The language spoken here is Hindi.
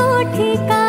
कोठी का